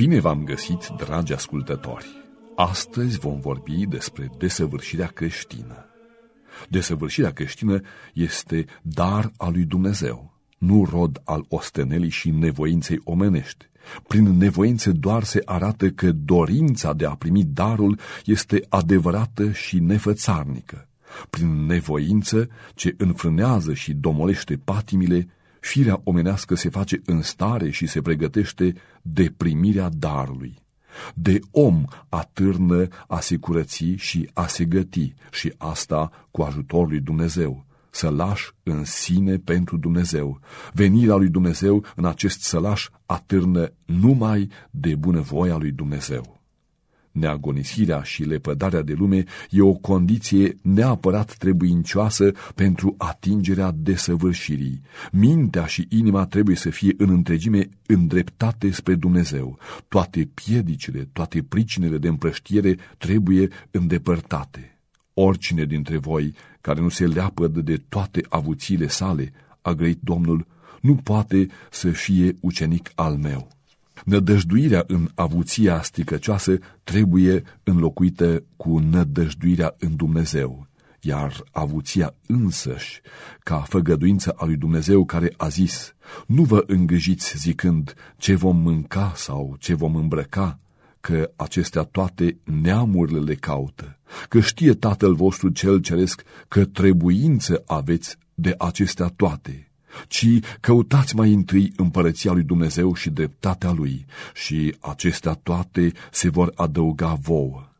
Bine v-am găsit, dragi ascultători! Astăzi vom vorbi despre desăvârșirea creștină. Desăvârșirea creștină este dar al lui Dumnezeu, nu rod al ostenelii și nevoinței omenești. Prin nevoințe doar se arată că dorința de a primi darul este adevărată și nefățarnică. Prin nevoință ce înfrânează și domolește patimile, firea omenească se face în stare și se pregătește de primirea darului. De om atârnă a se curăți și a se găti și asta cu ajutorul lui Dumnezeu. Sălaș în sine pentru Dumnezeu. Venirea lui Dumnezeu în acest sălaș atârnă numai de bunăvoia lui Dumnezeu. Neagonisirea și lepădarea de lume e o condiție neapărat trebuincioasă pentru atingerea desăvârșirii. Mintea și inima trebuie să fie în întregime îndreptate spre Dumnezeu. Toate piedicile, toate pricinele de împrăștiere trebuie îndepărtate. Oricine dintre voi care nu se leapădă de toate avuțiile sale, a grăit Domnul, nu poate să fie ucenic al meu. Nădăjduirea în avuția stricăcioasă trebuie înlocuită cu nădăjduirea în Dumnezeu, iar avuția însăși, ca făgăduință a lui Dumnezeu care a zis, nu vă îngâjiți zicând ce vom mânca sau ce vom îmbrăca, că acestea toate neamurile le caută, că știe Tatăl vostru cel ceresc că trebuință aveți de acestea toate ci căutați mai întâi împărăția lui Dumnezeu și dreptatea lui și acestea toate se vor adăuga vouă.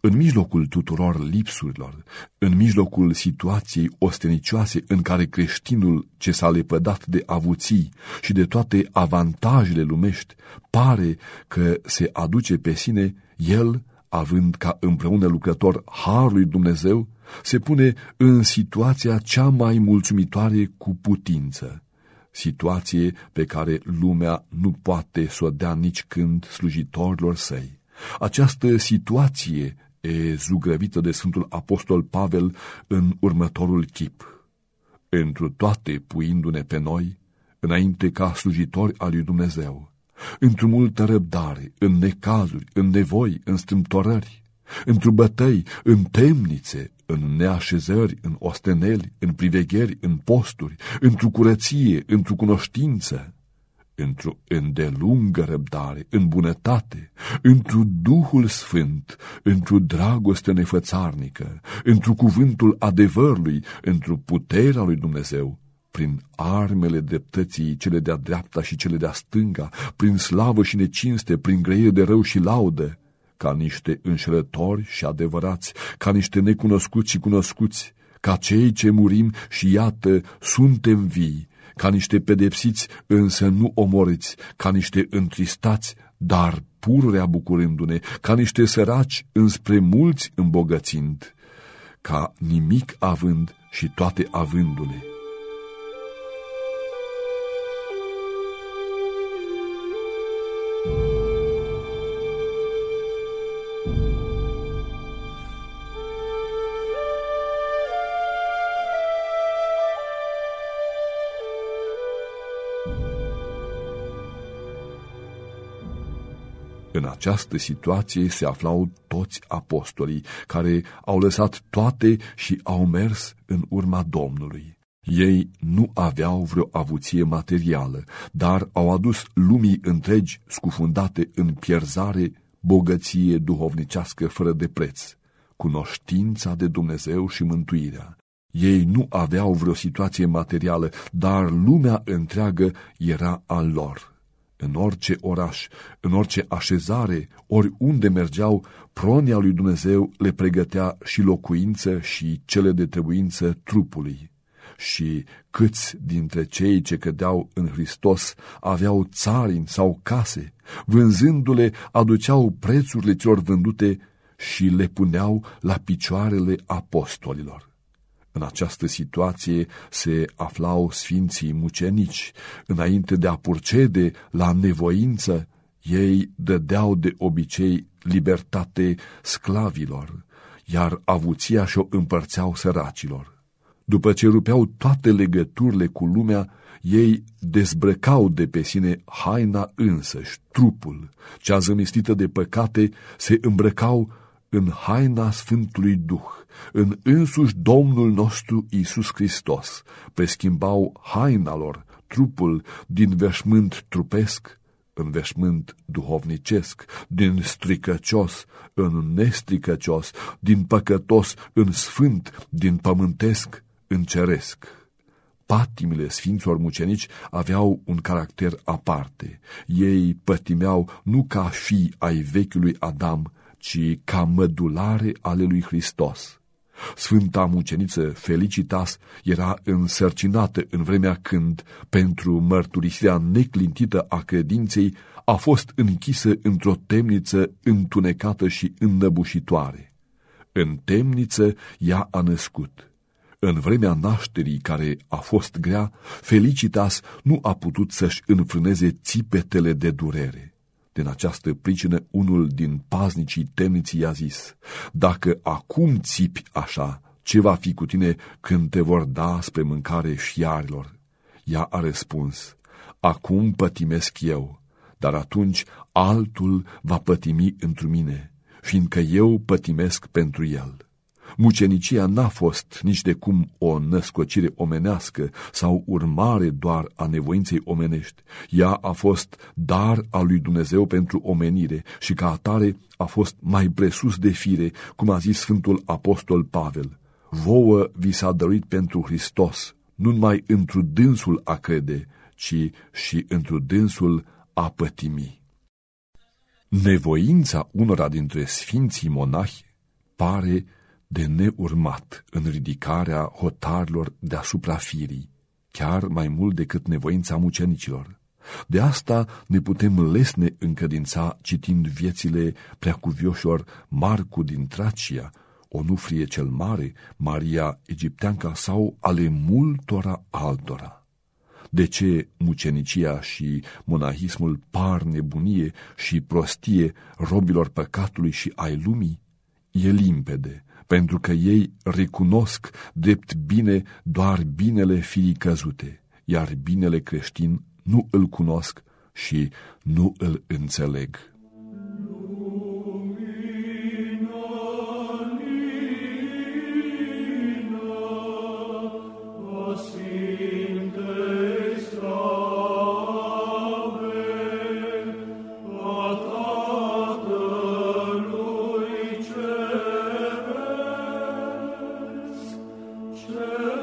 În mijlocul tuturor lipsurilor, în mijlocul situației ostenicioase în care creștinul ce s-a lepădat de avuții și de toate avantajele lumești pare că se aduce pe sine, el, având ca împreună lucrător harul lui Dumnezeu, se pune în situația cea mai mulțumitoare cu putință, situație pe care lumea nu poate să o dea nici când slujitorilor săi. Această situație e zugrăvită de Sfântul Apostol Pavel în următorul chip. Întru toate puindu-ne pe noi, înainte ca slujitori al lui Dumnezeu, într-o multă răbdare, în necazuri, în nevoi, în strâmtorări, într-o bătăi, în temnițe, în neașezări, în osteneli, în privegheri, în posturi, într-o curăție, într-o cunoștință, într-o îndelungă răbdare, în bunătate, într-o Duhul Sfânt, într-o dragoste nefățarnică, într-o cuvântul adevărului, într-o puterea lui Dumnezeu, prin armele dreptății, cele de-a dreapta și cele de-a stânga, prin slavă și necinste, prin grăire de rău și laudă, ca niște înșelători și adevărați, ca niște necunoscuți și cunoscuți, ca cei ce murim și iată, suntem vii, ca niște pedepsiți, însă nu omoriți, ca niște întristați, dar pururea bucurându-ne, ca niște săraci înspre mulți îmbogățind, ca nimic având și toate avându-le. În această situație se aflau toți apostolii, care au lăsat toate și au mers în urma Domnului. Ei nu aveau vreo avuție materială, dar au adus lumii întregi scufundate în pierzare bogăție duhovnicească fără de preț, cunoștința de Dumnezeu și mântuirea. Ei nu aveau vreo situație materială, dar lumea întreagă era al lor. În orice oraș, în orice așezare, oriunde mergeau, pronia lui Dumnezeu le pregătea și locuință și cele de trebuință trupului. Și câți dintre cei ce cădeau în Hristos aveau țarini sau case, vânzându-le, aduceau prețurile celor vândute și le puneau la picioarele apostolilor. În această situație se aflau sfinții mucenici. Înainte de a purcede la nevoință, ei dădeau de obicei libertate sclavilor, iar avuția și-o împărțeau săracilor. După ce rupeau toate legăturile cu lumea, ei dezbrăcau de pe sine haina însăși, trupul, cea zămistită de păcate, se îmbrăcau în haina Sfântului Duh, în însuși Domnul nostru Isus Hristos, preschimbau haina lor, trupul din veșmânt trupesc în veșmânt duhovnicesc, din stricăcios în nestricăcios, din păcătos în sfânt, din pământesc în ceresc. Patimile sfinților mucenici aveau un caracter aparte. Ei pătimeau nu ca fi ai vechiului Adam, ci ca mădulare ale lui Hristos. Sfânta muceniță Felicitas era însărcinată în vremea când, pentru mărturisirea neclintită a credinței, a fost închisă într-o temniță întunecată și înnăbușitoare. În temniță ea a născut. În vremea nașterii care a fost grea, Felicitas nu a putut să-și înfrâneze țipetele de durere. Din această pricină, unul din paznicii temniții i-a zis, Dacă acum țipi așa, ce va fi cu tine când te vor da spre mâncare șiarilor? Ea a răspuns, Acum pătimesc eu, dar atunci altul va pătimi întru mine, fiindcă eu pătimesc pentru el. Mucenicia n-a fost nici de cum o născocire omenească sau urmare doar a nevoinței omenești. Ea a fost dar al lui Dumnezeu pentru omenire și ca atare a fost mai presus de fire, cum a zis Sfântul Apostol Pavel. Vouă vi s-a dăruit pentru Hristos, nu numai întru dânsul a crede, ci și întru dânsul a pătimi. Nevoința unora dintre sfinții monahi pare de neurmat în ridicarea hotarilor deasupra firii, chiar mai mult decât nevoința mucenicilor. De asta ne putem lesne încădința citind viețile preacuvioșilor Marcu din Tracia, Onufrie cel Mare, Maria Egipteanca sau ale multora altora. De ce mucenicia și monahismul par nebunie și prostie robilor păcatului și ai lumii? E limpede pentru că ei recunosc drept bine doar binele fiii căzute, iar binele creștin nu îl cunosc și nu îl înțeleg. Schön.